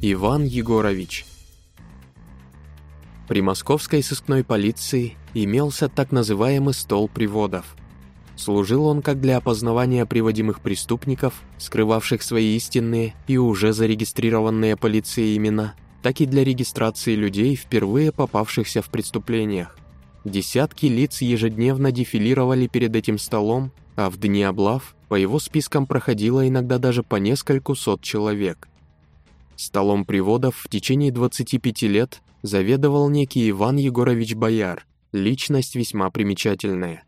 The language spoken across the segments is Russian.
Иван Егорович. При московской сыскной полиции имелся так называемый стол приводов. Служил он как для опознавания приводимых преступников, скрывавших свои истинные и уже зарегистрированные полицией имена, так и для регистрации людей, впервые попавшихся в преступлениях. Десятки лиц ежедневно дефилировали перед этим столом, а в дни облав по его спискам проходило иногда даже по нескольку сот человек. Столом приводов в течение 25 лет заведовал некий Иван Егорович Бояр, личность весьма примечательная.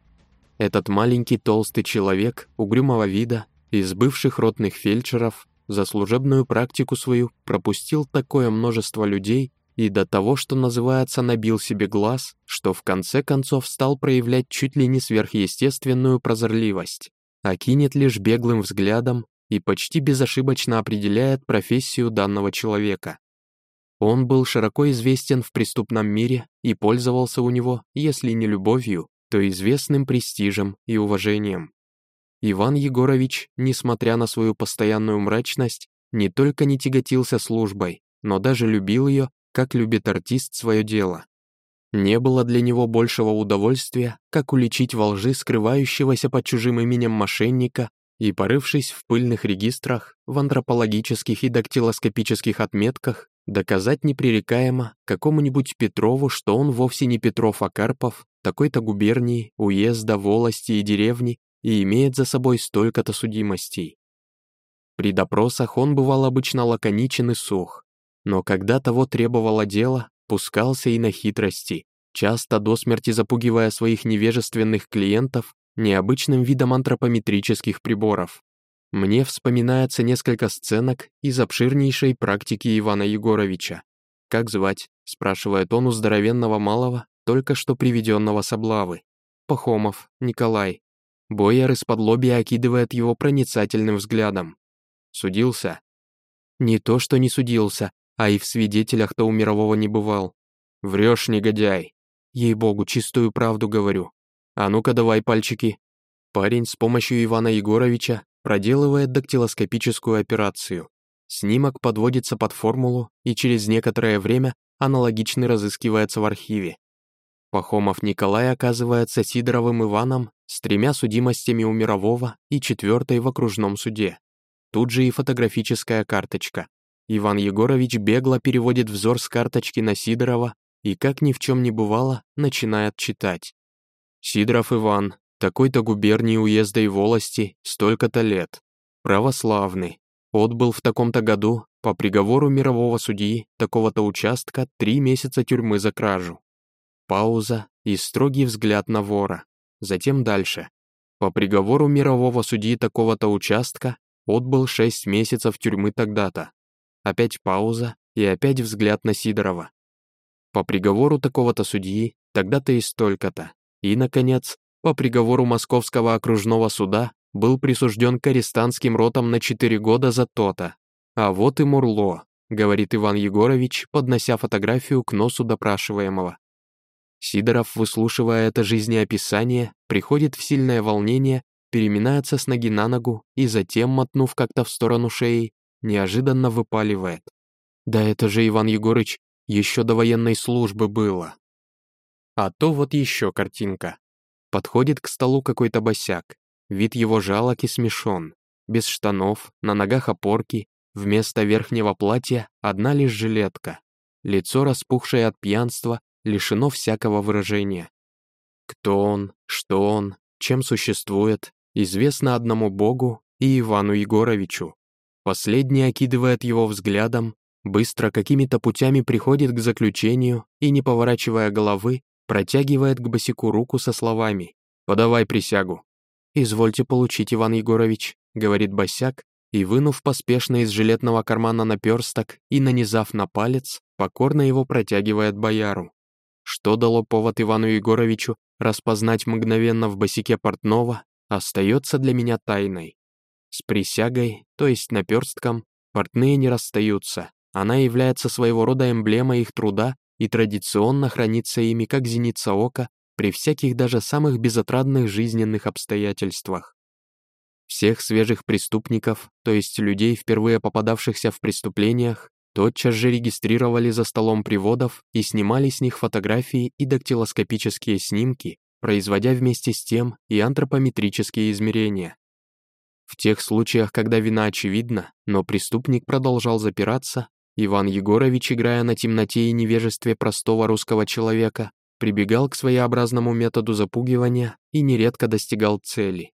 Этот маленький толстый человек, угрюмого вида, из бывших ротных фельдшеров, за служебную практику свою пропустил такое множество людей и до того, что называется, набил себе глаз, что в конце концов стал проявлять чуть ли не сверхъестественную прозорливость, окинет лишь беглым взглядом и почти безошибочно определяет профессию данного человека. Он был широко известен в преступном мире и пользовался у него, если не любовью, то известным престижем и уважением. Иван Егорович, несмотря на свою постоянную мрачность, не только не тяготился службой, но даже любил ее, как любит артист свое дело. Не было для него большего удовольствия, как уличить во лжи скрывающегося под чужим именем мошенника и, порывшись в пыльных регистрах, в антропологических и дактилоскопических отметках, доказать непререкаемо какому-нибудь Петрову, что он вовсе не Петров, а Карпов, такой-то губернии, уезда, волости и деревни и имеет за собой столько-то судимостей. При допросах он бывал обычно лаконичен и сух, но когда того требовало дело, пускался и на хитрости, часто до смерти запугивая своих невежественных клиентов необычным видом антропометрических приборов. Мне вспоминается несколько сценок из обширнейшей практики Ивана Егоровича. «Как звать?» – спрашивает он у здоровенного малого, только что приведенного с облавы. «Пахомов, Николай». Бояр из-под лобья окидывает его проницательным взглядом. «Судился?» «Не то, что не судился, а и в свидетелях-то у мирового не бывал. Врешь, негодяй. Ей-богу, чистую правду говорю. А ну-ка давай пальчики. Парень с помощью Ивана Егоровича проделывает дактилоскопическую операцию. Снимок подводится под формулу и через некоторое время аналогичный разыскивается в архиве. Пахомов Николай оказывается Сидоровым Иваном с тремя судимостями у мирового и четвертой в окружном суде. Тут же и фотографическая карточка. Иван Егорович бегло переводит взор с карточки на Сидорова и, как ни в чем не бывало, начинает читать. Сидоров Иван, такой-то губернии уезда и волости, столько-то лет. Православный. Отбыл в таком-то году по приговору мирового судьи такого-то участка три месяца тюрьмы за кражу. Пауза и строгий взгляд на вора. Затем дальше. По приговору мирового судьи такого-то участка отбыл шесть месяцев тюрьмы тогда-то. Опять пауза и опять взгляд на Сидорова. По приговору такого-то судьи тогда-то и столько-то. И, наконец, по приговору Московского окружного суда был присужден к арестантским ротам на 4 года за то-то. А вот и Мурло, говорит Иван Егорович, поднося фотографию к носу допрашиваемого. Сидоров, выслушивая это жизнеописание, приходит в сильное волнение, переминается с ноги на ногу и затем, мотнув как-то в сторону шеи, неожиданно выпаливает. Да это же, Иван Егорыч, еще до военной службы было. А то вот еще картинка. Подходит к столу какой-то босяк. Вид его жалок и смешон. Без штанов, на ногах опорки, вместо верхнего платья одна лишь жилетка. Лицо, распухшее от пьянства, лишено всякого выражения. Кто он, что он, чем существует, известно одному Богу и Ивану Егоровичу. Последний окидывает его взглядом, быстро какими-то путями приходит к заключению и, не поворачивая головы, протягивает к босику руку со словами «Подавай присягу». «Извольте получить, Иван Егорович», — говорит босяк, и, вынув поспешно из жилетного кармана наперсток и нанизав на палец, покорно его протягивает бояру. Что дало повод Ивану Егоровичу распознать мгновенно в босике портного, остается для меня тайной. С присягой, то есть наперстком, портные не расстаются. Она является своего рода эмблемой их труда и традиционно хранится ими как зеница ока при всяких даже самых безотрадных жизненных обстоятельствах. Всех свежих преступников, то есть людей, впервые попадавшихся в преступлениях, тотчас же регистрировали за столом приводов и снимали с них фотографии и дактилоскопические снимки, производя вместе с тем и антропометрические измерения. В тех случаях, когда вина очевидна, но преступник продолжал запираться, Иван Егорович, играя на темноте и невежестве простого русского человека, прибегал к своеобразному методу запугивания и нередко достигал цели.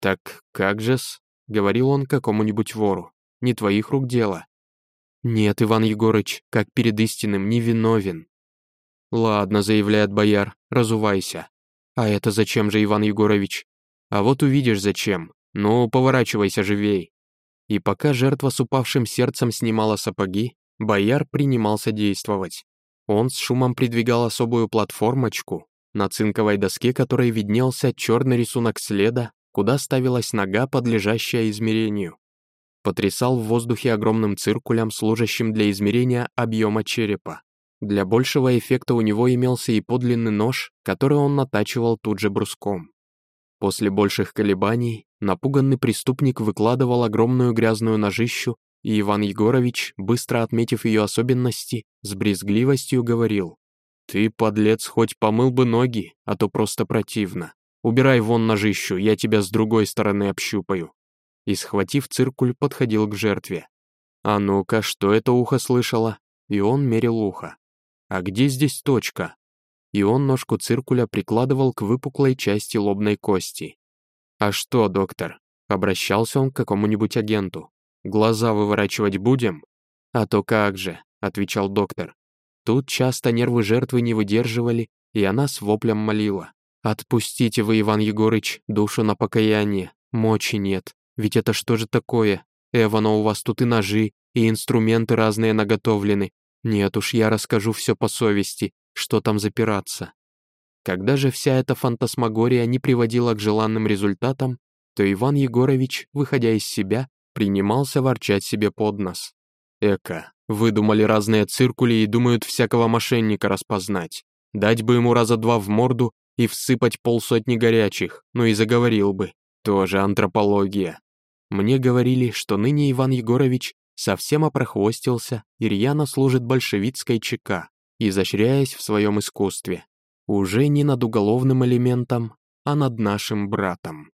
«Так как же-с?» — говорил он какому-нибудь вору. «Не твоих рук дело». «Нет, Иван Егорыч, как перед истинным, невиновен». «Ладно», — заявляет бояр, — «разувайся». «А это зачем же, Иван Егорович?» «А вот увидишь, зачем. Ну, поворачивайся живей». И пока жертва с упавшим сердцем снимала сапоги, бояр принимался действовать. Он с шумом придвигал особую платформочку, на цинковой доске которой виднелся черный рисунок следа, куда ставилась нога, подлежащая измерению. Потрясал в воздухе огромным циркулем, служащим для измерения объема черепа. Для большего эффекта у него имелся и подлинный нож, который он натачивал тут же бруском. После больших колебаний напуганный преступник выкладывал огромную грязную ножищу, и Иван Егорович, быстро отметив ее особенности, с брезгливостью говорил, «Ты, подлец, хоть помыл бы ноги, а то просто противно. Убирай вон ножищу, я тебя с другой стороны общупаю». И, схватив циркуль, подходил к жертве. «А ну-ка, что это ухо слышало?» И он мерил ухо. «А где здесь точка?» И он ножку циркуля прикладывал к выпуклой части лобной кости. «А что, доктор?» Обращался он к какому-нибудь агенту. «Глаза выворачивать будем?» «А то как же», — отвечал доктор. Тут часто нервы жертвы не выдерживали, и она с воплем молила. «Отпустите вы, Иван Егорыч, душу на покаяние. Мочи нет. Ведь это что же такое? Эвана, у вас тут и ножи, и инструменты разные наготовлены. Нет уж, я расскажу все по совести, что там запираться». Когда же вся эта фантасмагория не приводила к желанным результатам, то Иван Егорович, выходя из себя, принимался ворчать себе под нос. Эка, выдумали разные циркули и думают всякого мошенника распознать. Дать бы ему раза два в морду и всыпать полсотни горячих, ну и заговорил бы. Тоже антропология. Мне говорили, что ныне Иван Егорович совсем опрохвостился и рьяно служит большевистской ЧК, изощряясь в своем искусстве. Уже не над уголовным элементом, а над нашим братом.